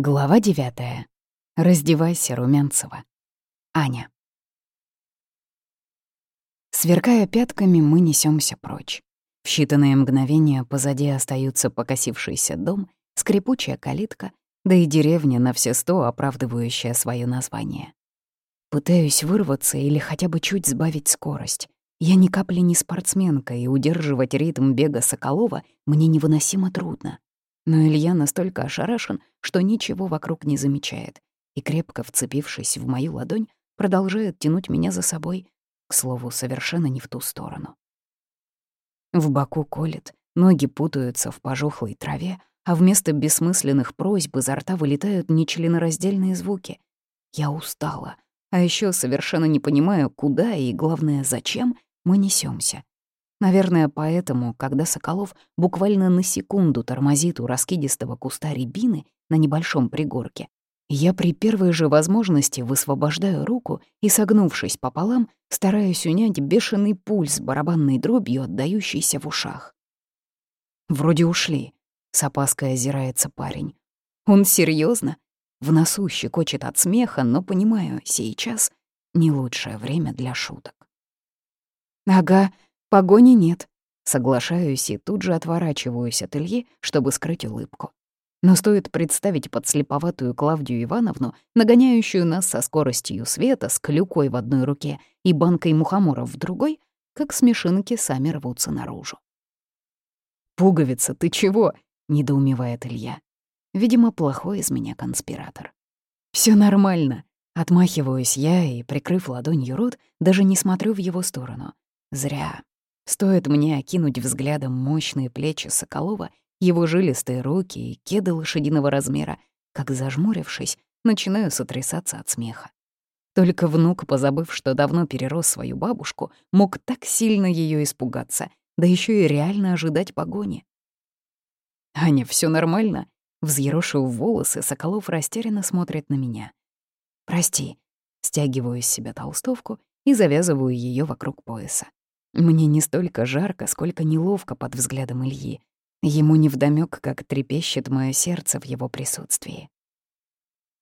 Глава девятая. Раздевайся, Румянцева. Аня. Сверкая пятками, мы несемся прочь. В считанные мгновения позади остаются покосившийся дом, скрипучая калитка, да и деревня на все сто, оправдывающая свое название. Пытаюсь вырваться или хотя бы чуть сбавить скорость. Я ни капли не спортсменка, и удерживать ритм бега Соколова мне невыносимо трудно. Но Илья настолько ошарашен, что ничего вокруг не замечает, и, крепко вцепившись в мою ладонь, продолжает тянуть меня за собой, к слову, совершенно не в ту сторону. В боку колет, ноги путаются в пожухлой траве, а вместо бессмысленных просьб изо рта вылетают нечленораздельные звуки. Я устала, а еще совершенно не понимаю, куда и, главное, зачем мы несемся. Наверное, поэтому, когда Соколов буквально на секунду тормозит у раскидистого куста рябины на небольшом пригорке, я при первой же возможности высвобождаю руку и, согнувшись пополам, стараюсь унять бешеный пульс барабанной дробью, отдающийся в ушах. Вроде ушли. С опаской озирается парень. Он серьезно? В носу щекочет от смеха, но понимаю, сейчас не лучшее время для шуток. «Ага, Погони нет. Соглашаюсь и тут же отворачиваюсь от Ильи, чтобы скрыть улыбку. Но стоит представить подслеповатую Клавдию Ивановну, нагоняющую нас со скоростью света, с клюкой в одной руке и банкой мухоморов в другой, как смешинки сами рвутся наружу. «Пуговица, ты чего?» — недоумевает Илья. Видимо, плохой из меня конспиратор. Все нормально», — отмахиваюсь я и, прикрыв ладонью рот, даже не смотрю в его сторону. Зря. Стоит мне окинуть взглядом мощные плечи Соколова, его жилистые руки и кеды лошадиного размера, как, зажмурившись, начинаю сотрясаться от смеха. Только внук, позабыв, что давно перерос свою бабушку, мог так сильно ее испугаться, да еще и реально ожидать погони. «Аня, все нормально?» Взъерошив волосы, Соколов растерянно смотрит на меня. «Прости», стягиваю из себя толстовку и завязываю ее вокруг пояса. Мне не столько жарко, сколько неловко под взглядом Ильи. Ему невдомёк, как трепещет мое сердце в его присутствии.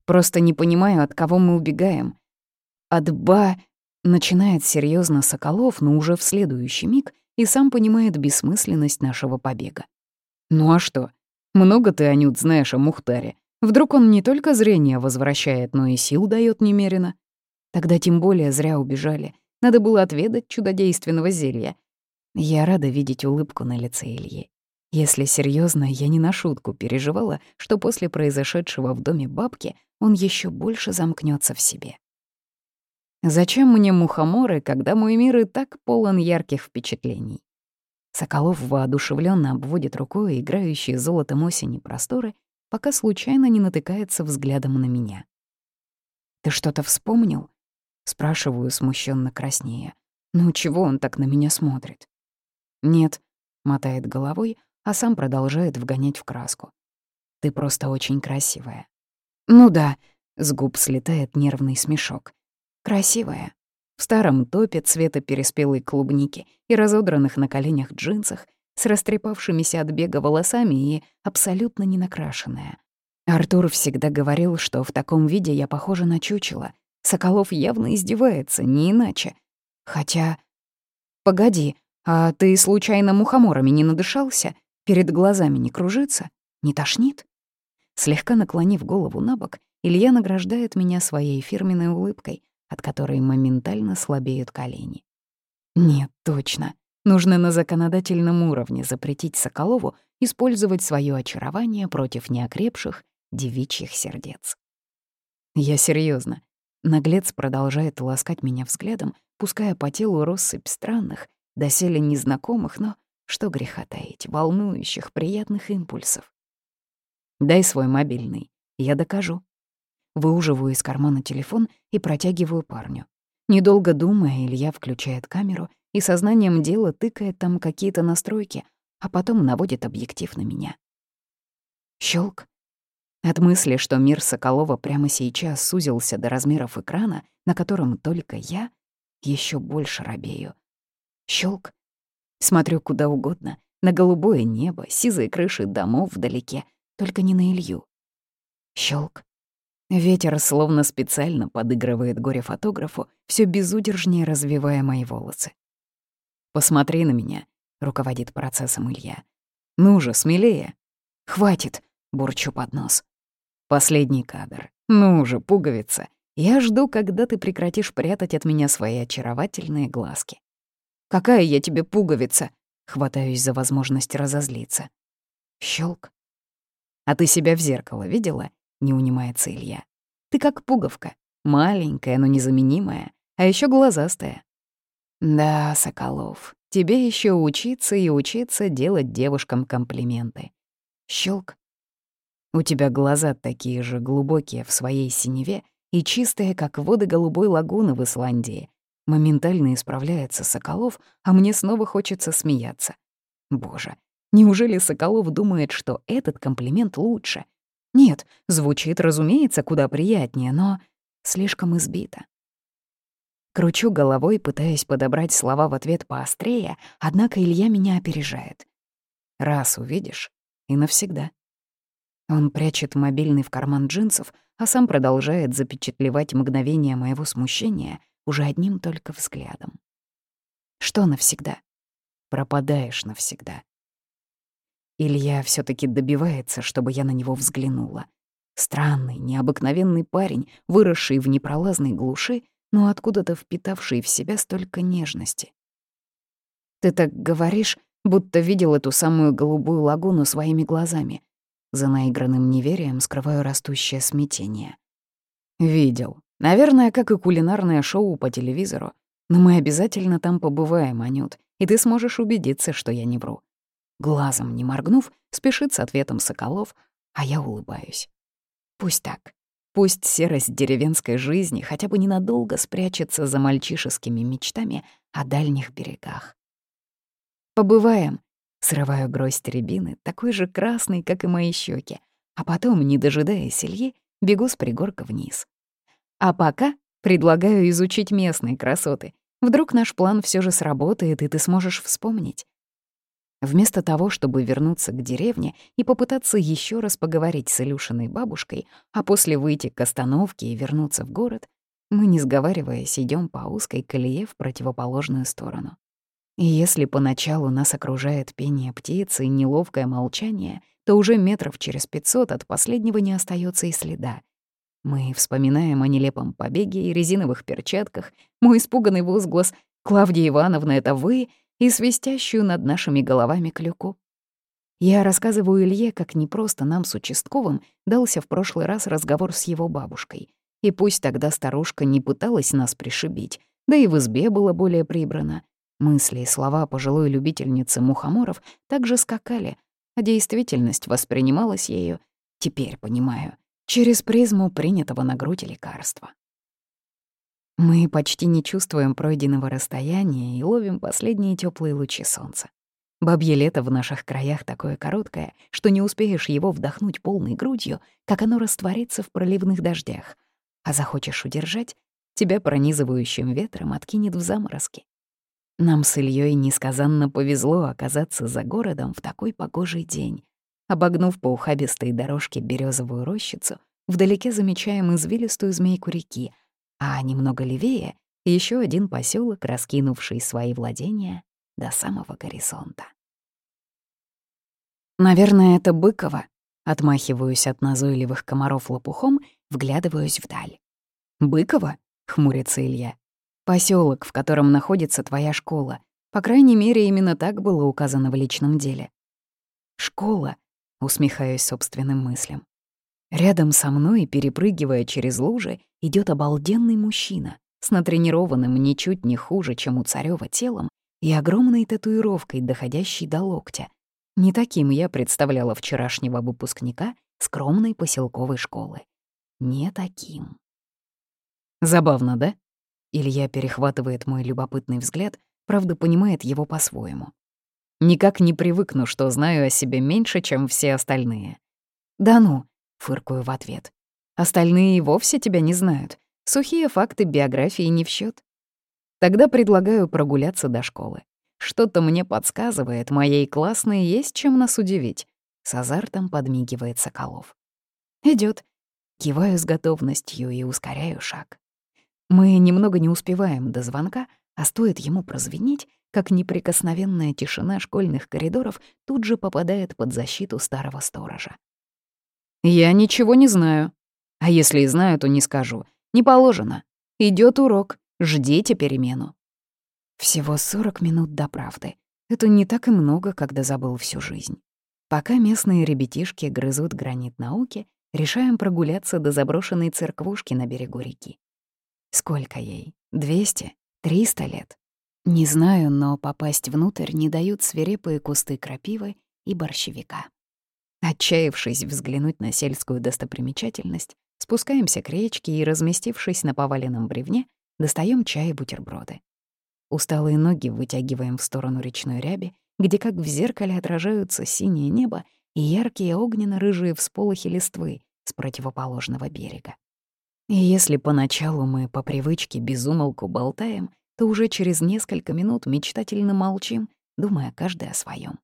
Просто не понимаю, от кого мы убегаем. От ба... Начинает серьезно Соколов, но уже в следующий миг и сам понимает бессмысленность нашего побега. Ну а что? Много ты, Анют, знаешь о Мухтаре. Вдруг он не только зрение возвращает, но и сил дает немерено. Тогда тем более зря убежали — надо было отведать чудодейственного зелья. Я рада видеть улыбку на лице Ильи. Если серьезно, я не на шутку переживала, что после произошедшего в доме бабки он еще больше замкнется в себе. Зачем мне мухоморы, когда мой мир и так полон ярких впечатлений? Соколов воодушевленно обводит рукой играющие золотом осени просторы, пока случайно не натыкается взглядом на меня. «Ты что-то вспомнил?» Спрашиваю, смущенно краснея. «Ну чего он так на меня смотрит?» «Нет», — мотает головой, а сам продолжает вгонять в краску. «Ты просто очень красивая». «Ну да», — с губ слетает нервный смешок. «Красивая». В старом топе цвета переспелой клубники и разодранных на коленях джинсах, с растрепавшимися от бега волосами и абсолютно не накрашенная. Артур всегда говорил, что в таком виде я похожа на чучело — Соколов явно издевается, не иначе. Хотя... Погоди, а ты случайно мухоморами не надышался? Перед глазами не кружится? Не тошнит? Слегка наклонив голову на бок, Илья награждает меня своей фирменной улыбкой, от которой моментально слабеют колени. Нет, точно. Нужно на законодательном уровне запретить Соколову использовать свое очарование против неокрепших девичьих сердец. Я серьезно. Наглец продолжает ласкать меня взглядом, пуская по телу россыпь странных, доселе незнакомых, но, что греха таить, волнующих, приятных импульсов. «Дай свой мобильный, я докажу». Выуживаю из кармана телефон и протягиваю парню. Недолго думая, Илья включает камеру и сознанием дела тыкает там какие-то настройки, а потом наводит объектив на меня. Щелк. От мысли, что мир Соколова прямо сейчас сузился до размеров экрана, на котором только я, еще больше робею. Щелк. Смотрю куда угодно, на голубое небо, сизые крыши домов вдалеке, только не на Илью. Щелк. Ветер словно специально подыгрывает горе-фотографу, все безудержнее развивая мои волосы. «Посмотри на меня», — руководит процессом Илья. «Ну же, смелее». «Хватит», — бурчу под нос. Последний кадр. «Ну же, пуговица. Я жду, когда ты прекратишь прятать от меня свои очаровательные глазки». «Какая я тебе пуговица?» — хватаюсь за возможность разозлиться. Щелк. «А ты себя в зеркало видела?» — не унимается Илья. «Ты как пуговка, маленькая, но незаменимая, а еще глазастая». «Да, Соколов, тебе еще учиться и учиться делать девушкам комплименты». Щелк. «У тебя глаза такие же глубокие в своей синеве и чистые, как воды голубой лагуны в Исландии». Моментально исправляется Соколов, а мне снова хочется смеяться. Боже, неужели Соколов думает, что этот комплимент лучше — нет, звучит, разумеется, куда приятнее, но слишком избито. Кручу головой, пытаясь подобрать слова в ответ поострее, однако Илья меня опережает. Раз увидишь — и навсегда. Он прячет мобильный в карман джинсов, а сам продолжает запечатлевать мгновение моего смущения уже одним только взглядом. Что навсегда? Пропадаешь навсегда. Илья все таки добивается, чтобы я на него взглянула. Странный, необыкновенный парень, выросший в непролазной глуши, но откуда-то впитавший в себя столько нежности. «Ты так говоришь, будто видел эту самую голубую лагуну своими глазами». За наигранным неверием скрываю растущее смятение. «Видел. Наверное, как и кулинарное шоу по телевизору. Но мы обязательно там побываем, Анют, и ты сможешь убедиться, что я не вру. Глазом не моргнув, спешит с ответом Соколов, а я улыбаюсь. Пусть так. Пусть серость деревенской жизни хотя бы ненадолго спрячется за мальчишескими мечтами о дальних берегах. «Побываем», — срываю гроздь рябины, такой же красный, как и мои щеки, а потом, не дожидаясь Ильи, бегу с пригорка вниз. А пока предлагаю изучить местные красоты. Вдруг наш план все же сработает, и ты сможешь вспомнить. Вместо того, чтобы вернуться к деревне и попытаться еще раз поговорить с Илюшиной бабушкой, а после выйти к остановке и вернуться в город, мы, не сговариваясь, идем по узкой колее в противоположную сторону. И если поначалу нас окружает пение птицы и неловкое молчание, то уже метров через пятьсот от последнего не остается и следа. Мы вспоминаем о нелепом побеге и резиновых перчатках, мой испуганный возглас «Клавдия Ивановна, это вы?» и свистящую над нашими головами клюку. Я рассказываю Илье, как непросто нам с участковым дался в прошлый раз разговор с его бабушкой. И пусть тогда старушка не пыталась нас пришибить, да и в избе было более прибрано. Мысли и слова пожилой любительницы мухоморов также скакали, а действительность воспринималась ею, теперь понимаю, через призму принятого на грудь лекарства. Мы почти не чувствуем пройденного расстояния и ловим последние теплые лучи солнца. Бабье лето в наших краях такое короткое, что не успеешь его вдохнуть полной грудью, как оно растворится в проливных дождях. А захочешь удержать, тебя пронизывающим ветром откинет в заморозки. Нам с Ильей несказанно повезло оказаться за городом в такой погожий день. Обогнув по ухабистой дорожке березовую рощицу, вдалеке замечаем извилистую змейку реки — а немного левее — еще один поселок, раскинувший свои владения до самого горизонта. «Наверное, это Быково», — отмахиваюсь от назойливых комаров лопухом, вглядываюсь вдаль. «Быково?» — хмурится Илья. Поселок, в котором находится твоя школа. По крайней мере, именно так было указано в личном деле». «Школа?» — усмехаюсь собственным мыслям. Рядом со мной, перепрыгивая через лужи, идет обалденный мужчина с натренированным ничуть не хуже, чем у Царёва телом и огромной татуировкой, доходящей до локтя. Не таким я представляла вчерашнего выпускника скромной поселковой школы. Не таким. Забавно, да? Илья перехватывает мой любопытный взгляд, правда, понимает его по-своему. Никак не привыкну, что знаю о себе меньше, чем все остальные. Да ну, Фыркую в ответ. Остальные и вовсе тебя не знают. Сухие факты биографии не в счет. Тогда предлагаю прогуляться до школы. Что-то мне подсказывает, моей классной есть чем нас удивить. С азартом подмигивает Соколов. Идет. Киваю с готовностью и ускоряю шаг. Мы немного не успеваем до звонка, а стоит ему прозвенеть, как неприкосновенная тишина школьных коридоров тут же попадает под защиту старого сторожа. «Я ничего не знаю. А если и знаю, то не скажу. Не положено. Идет урок. Ждите перемену». Всего 40 минут до правды. Это не так и много, когда забыл всю жизнь. Пока местные ребятишки грызут гранит науки, решаем прогуляться до заброшенной церквушки на берегу реки. Сколько ей? Двести? Триста лет? Не знаю, но попасть внутрь не дают свирепые кусты крапивы и борщевика. Отчаявшись взглянуть на сельскую достопримечательность, спускаемся к речке и, разместившись на поваленном бревне, достаем чай и бутерброды. Усталые ноги вытягиваем в сторону речной ряби, где как в зеркале отражаются синее небо и яркие огненно-рыжие всполохи листвы с противоположного берега. И если поначалу мы по привычке безумолку болтаем, то уже через несколько минут мечтательно молчим, думая каждый о своем.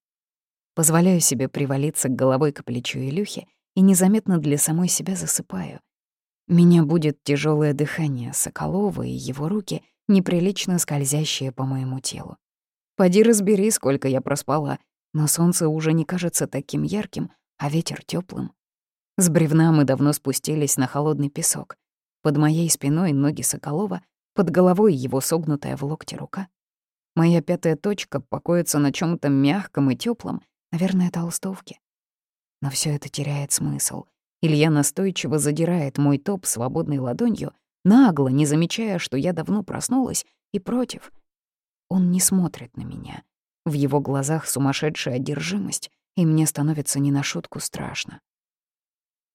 Позволяю себе привалиться головой к плечу Илюхи и незаметно для самой себя засыпаю. Меня будет тяжелое дыхание Соколова и его руки, неприлично скользящие по моему телу. Поди разбери, сколько я проспала, но солнце уже не кажется таким ярким, а ветер теплым. С бревна мы давно спустились на холодный песок. Под моей спиной ноги Соколова, под головой его согнутая в локте рука. Моя пятая точка покоится на чем то мягком и теплом, наверное, толстовке. Но все это теряет смысл. Илья настойчиво задирает мой топ свободной ладонью, нагло, не замечая, что я давно проснулась, и против. Он не смотрит на меня. В его глазах сумасшедшая одержимость, и мне становится не на шутку страшно.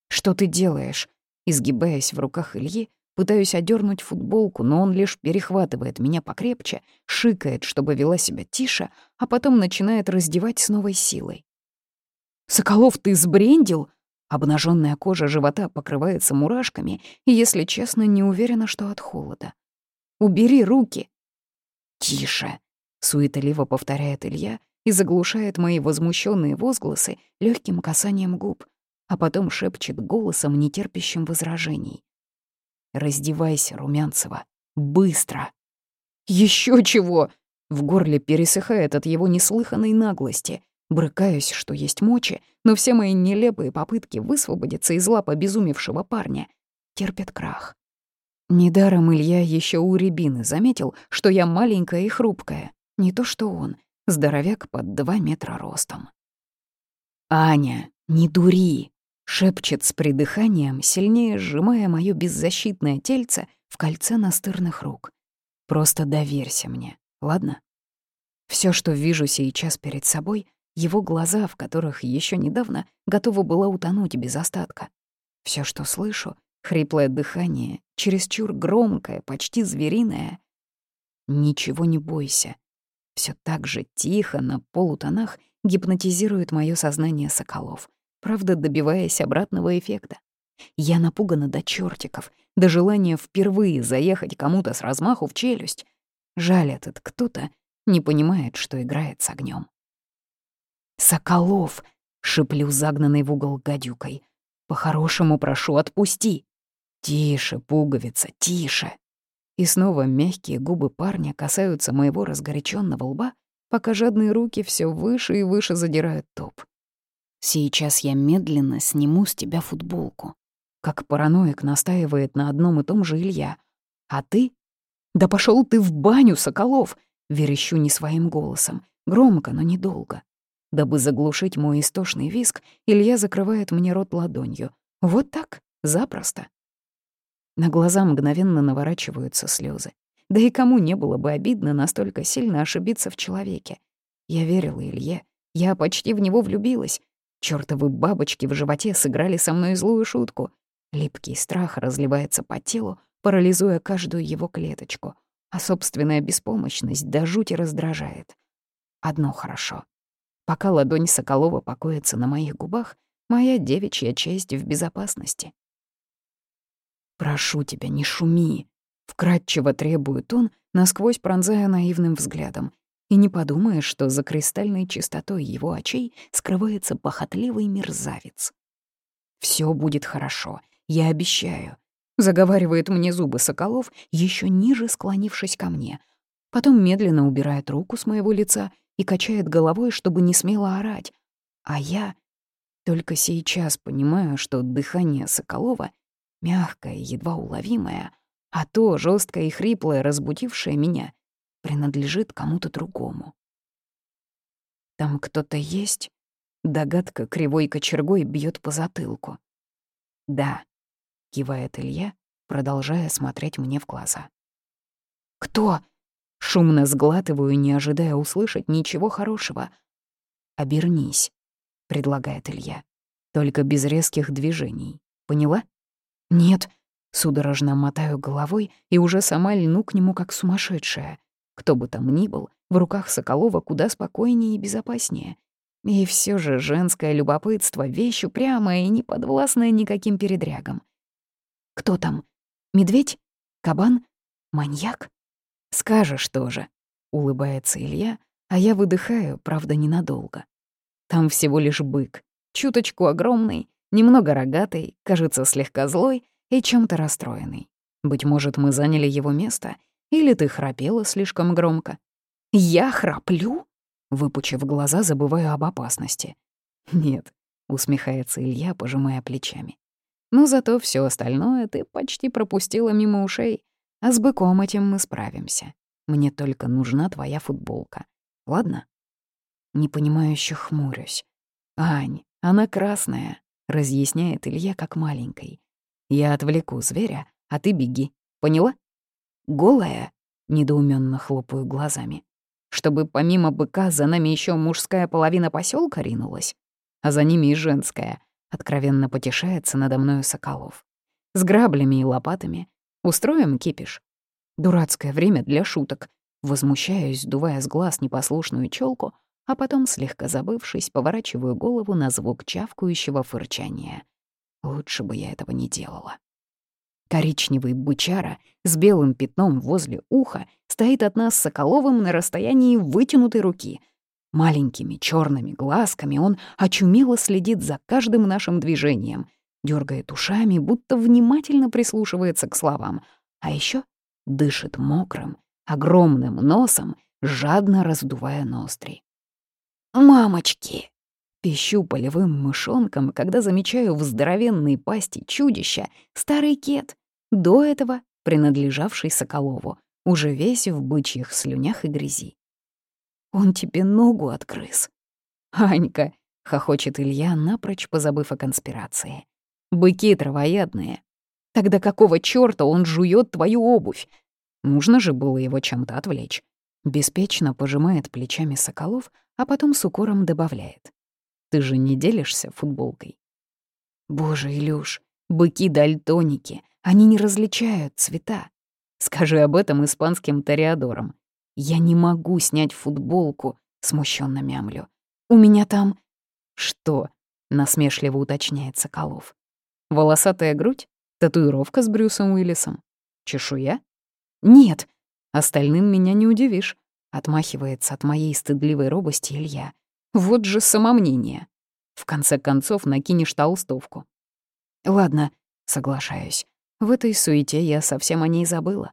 «Что ты делаешь?» Изгибаясь в руках Ильи, пытаюсь одернуть футболку, но он лишь перехватывает меня покрепче, шикает, чтобы вела себя тише, а потом начинает раздевать с новой силой. «Соколов, ты сбрендил?» Обнаженная кожа живота покрывается мурашками, и, если честно, не уверена, что от холода. «Убери руки!» «Тише!» — суетливо повторяет Илья и заглушает мои возмущенные возгласы легким касанием губ, а потом шепчет голосом, нетерпящим возражений. «Раздевайся, Румянцева! Быстро!» Еще чего!» В горле пересыхает от его неслыханной наглости. Брыкаюсь, что есть мочи, но все мои нелепые попытки высвободиться из лап обезумевшего парня терпят крах. Недаром Илья еще у Рябины заметил, что я маленькая и хрупкая. Не то что он, здоровяк под два метра ростом. «Аня, не дури!» — шепчет с придыханием, сильнее сжимая моё беззащитное тельце в кольце настырных рук. «Просто доверься мне, ладно?» Все, что вижу сейчас перед собой, его глаза, в которых еще недавно готова была утонуть без остатка. Все, что слышу, хриплое дыхание, чересчур громкое, почти звериное. Ничего не бойся. Все так же тихо, на полутонах, гипнотизирует мое сознание Соколов, правда, добиваясь обратного эффекта. Я напугана до чертиков, до желания впервые заехать кому-то с размаху в челюсть. Жаль, этот кто-то не понимает, что играет с огнем. «Соколов!» — шиплю загнанный в угол гадюкой. «По-хорошему прошу, отпусти!» «Тише, пуговица, тише!» И снова мягкие губы парня касаются моего разгоряченного лба, пока жадные руки все выше и выше задирают топ. «Сейчас я медленно сниму с тебя футболку», как параноик настаивает на одном и том же Илья. «А ты?» «Да пошел ты в баню, Соколов!» Верещу не своим голосом, громко, но недолго. Дабы заглушить мой истошный виск, Илья закрывает мне рот ладонью. Вот так, запросто. На глаза мгновенно наворачиваются слезы. Да и кому не было бы обидно настолько сильно ошибиться в человеке. Я верила Илье, я почти в него влюбилась. Чёртовы бабочки в животе сыграли со мной злую шутку. Липкий страх разливается по телу, парализуя каждую его клеточку, а собственная беспомощность до жути раздражает. Одно хорошо. Пока ладонь Соколова покоится на моих губах, моя девичья честь в безопасности. «Прошу тебя, не шуми!» — вкратчиво требует он, насквозь пронзая наивным взглядом. И не подумаешь, что за кристальной чистотой его очей скрывается похотливый мерзавец. Все будет хорошо. я обещаю. Заговаривает мне зубы Соколов, еще ниже склонившись ко мне. Потом медленно убирает руку с моего лица и качает головой, чтобы не смело орать. А я только сейчас понимаю, что дыхание Соколова мягкое, едва уловимое, а то жесткое и хриплое, разбудившее меня, принадлежит кому-то другому. Там кто-то есть? Догадка кривой кочергой бьет по затылку. Да, — кивает Илья, продолжая смотреть мне в глаза. «Кто?» — шумно сглатываю, не ожидая услышать ничего хорошего. «Обернись», — предлагает Илья. «Только без резких движений. Поняла?» «Нет», — судорожно мотаю головой и уже сама льну к нему как сумасшедшая. Кто бы там ни был, в руках Соколова куда спокойнее и безопаснее. И все же женское любопытство — вещь упрямая и не подвластная никаким передрягам. Кто там? Медведь? Кабан? Маньяк? Скажешь тоже, улыбается Илья, а я выдыхаю, правда, ненадолго. Там всего лишь бык, чуточку огромный, немного рогатый, кажется, слегка злой и чем-то расстроенный. Быть может, мы заняли его место, или ты храпела слишком громко. Я храплю? Выпучив глаза, забываю об опасности. Нет, усмехается Илья, пожимая плечами. Но зато все остальное ты почти пропустила мимо ушей. А с быком этим мы справимся. Мне только нужна твоя футболка. Ладно? Непонимающе хмурюсь. «Ань, она красная», — разъясняет Илья как маленькой. «Я отвлеку зверя, а ты беги. Поняла?» «Голая?» — недоуменно хлопаю глазами. «Чтобы помимо быка за нами еще мужская половина поселка ринулась, а за ними и женская. Откровенно потешается надо мною Соколов. С граблями и лопатами. Устроим кипиш. Дурацкое время для шуток. Возмущаюсь, дувая с глаз непослушную челку, а потом, слегка забывшись, поворачиваю голову на звук чавкающего фырчания. Лучше бы я этого не делала. Коричневый бычара с белым пятном возле уха стоит от нас Соколовым на расстоянии вытянутой руки — Маленькими черными глазками он очумело следит за каждым нашим движением, дергает ушами, будто внимательно прислушивается к словам, а еще дышит мокрым, огромным носом, жадно раздувая ноздри. «Мамочки!» Пищу полевым мышонком, когда замечаю в здоровенной пасти чудища старый кет, до этого принадлежавший Соколову, уже весь в бычьих слюнях и грязи. Он тебе ногу отгрыз. Анька, хохочет Илья, напрочь позабыв о конспирации. Быки травоядные. Тогда какого чёрта он жует твою обувь? Нужно же было его чем-то отвлечь. Беспечно пожимает плечами Соколов, а потом с укором добавляет. Ты же не делишься футболкой? Боже, Илюш, быки-дальтоники, они не различают цвета. Скажи об этом испанским тореадорам. «Я не могу снять футболку», — смущенно мямлю. «У меня там...» «Что?» — насмешливо уточняет Соколов. «Волосатая грудь? Татуировка с Брюсом Уиллисом? Чешуя?» «Нет, остальным меня не удивишь», — отмахивается от моей стыдливой робости Илья. «Вот же самомнение. В конце концов накинешь толстовку». «Ладно», — соглашаюсь. В этой суете я совсем о ней забыла.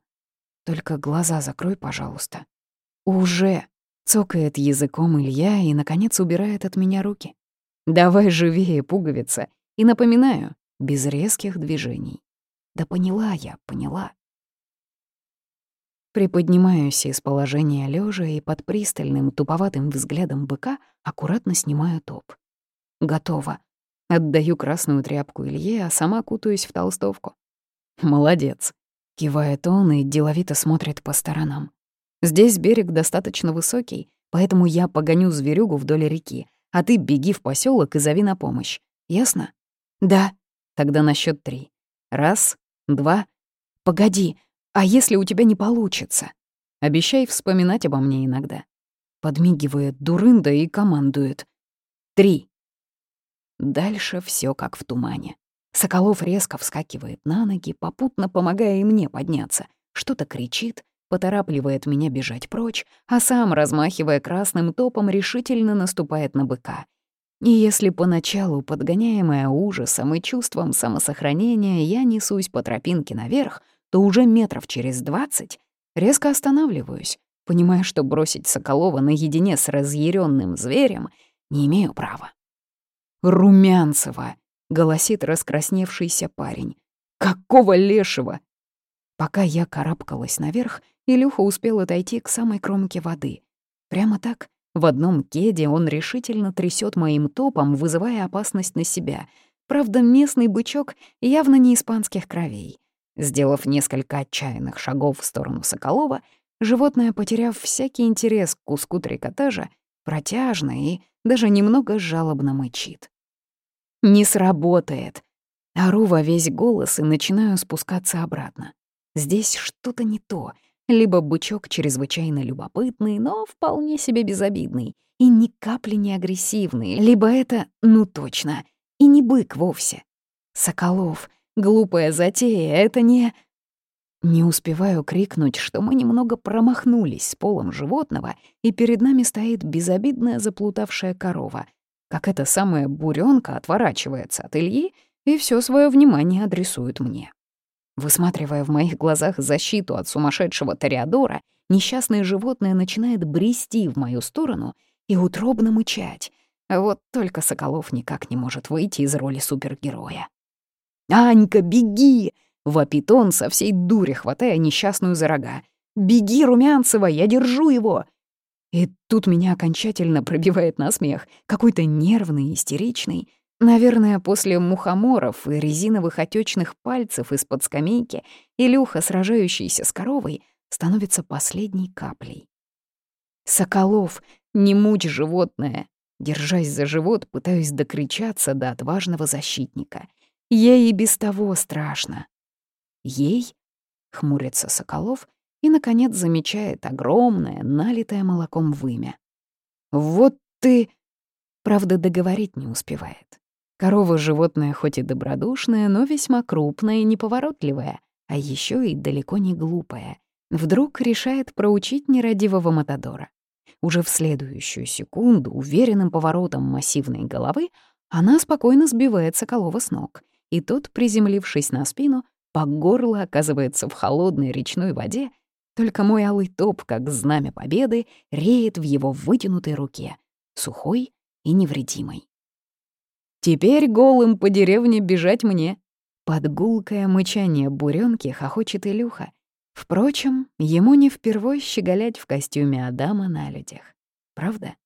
Только глаза закрой, пожалуйста. «Уже!» — цокает языком Илья и, наконец, убирает от меня руки. «Давай живее, пуговица!» И напоминаю, без резких движений. Да поняла я, поняла. Приподнимаюсь из положения лежа и под пристальным, туповатым взглядом быка аккуратно снимаю топ. Готово. Отдаю красную тряпку Илье, а сама кутаюсь в толстовку. «Молодец», — кивает он и деловито смотрит по сторонам. Здесь берег достаточно высокий, поэтому я погоню зверюгу вдоль реки, а ты беги в поселок и зови на помощь. Ясно? Да. Тогда на счет три. Раз, два. Погоди, а если у тебя не получится? Обещай вспоминать обо мне иногда. Подмигивает дурында и командует. Три. Дальше все как в тумане. Соколов резко вскакивает на ноги, попутно помогая и мне подняться. Что-то кричит, поторапливает меня бежать прочь, а сам, размахивая красным топом, решительно наступает на быка. И если поначалу, подгоняемая ужасом и чувством самосохранения, я несусь по тропинке наверх, то уже метров через двадцать резко останавливаюсь, понимая, что бросить Соколова наедине с разъяренным зверем не имею права. «Румянцева!» — голосит раскрасневшийся парень. «Какого лешего?» Пока я карабкалась наверх, Илюха успел отойти к самой кромке воды. Прямо так, в одном кеде он решительно трясет моим топом, вызывая опасность на себя. Правда, местный бычок явно не испанских кровей. Сделав несколько отчаянных шагов в сторону Соколова, животное, потеряв всякий интерес к куску трикотажа, протяжно и даже немного жалобно мычит. «Не сработает!» Ору во весь голос и начинаю спускаться обратно. Здесь что-то не то — либо бычок чрезвычайно любопытный, но вполне себе безобидный и ни капли не агрессивный, либо это, ну точно, и не бык вовсе. Соколов, глупая затея, это не... Не успеваю крикнуть, что мы немного промахнулись с полом животного, и перед нами стоит безобидная заплутавшая корова, как эта самая буренка отворачивается от Ильи и все свое внимание адресует мне. Высматривая в моих глазах защиту от сумасшедшего Тореадора, несчастное животное начинает брести в мою сторону и утробно мычать. Вот только Соколов никак не может выйти из роли супергероя. «Анька, беги!» — вопит он со всей дури, хватая несчастную за рога. «Беги, Румянцева, я держу его!» И тут меня окончательно пробивает на смех, какой-то нервный, истеричный. Наверное, после мухоморов и резиновых отечных пальцев из-под скамейки Илюха, сражающийся с коровой, становится последней каплей. «Соколов, не мучь животное!» Держась за живот, пытаюсь докричаться до отважного защитника. Ей и без того страшно. «Ей?» — хмурится Соколов и, наконец, замечает огромное, налитое молоком вымя. «Вот ты...» Правда, договорить не успевает. Корова — животное хоть и добродушное, но весьма крупное и неповоротливое, а еще и далеко не глупое. Вдруг решает проучить нерадивого Матадора. Уже в следующую секунду, уверенным поворотом массивной головы, она спокойно сбивает Соколова с ног, и тот, приземлившись на спину, по горло оказывается в холодной речной воде, только мой алый топ, как знамя победы, реет в его вытянутой руке, сухой и невредимой. Теперь голым по деревне бежать мне. Под гулкое мычание буренки хохочет Илюха. Впрочем, ему не впервой щеголять в костюме Адама на людях. Правда?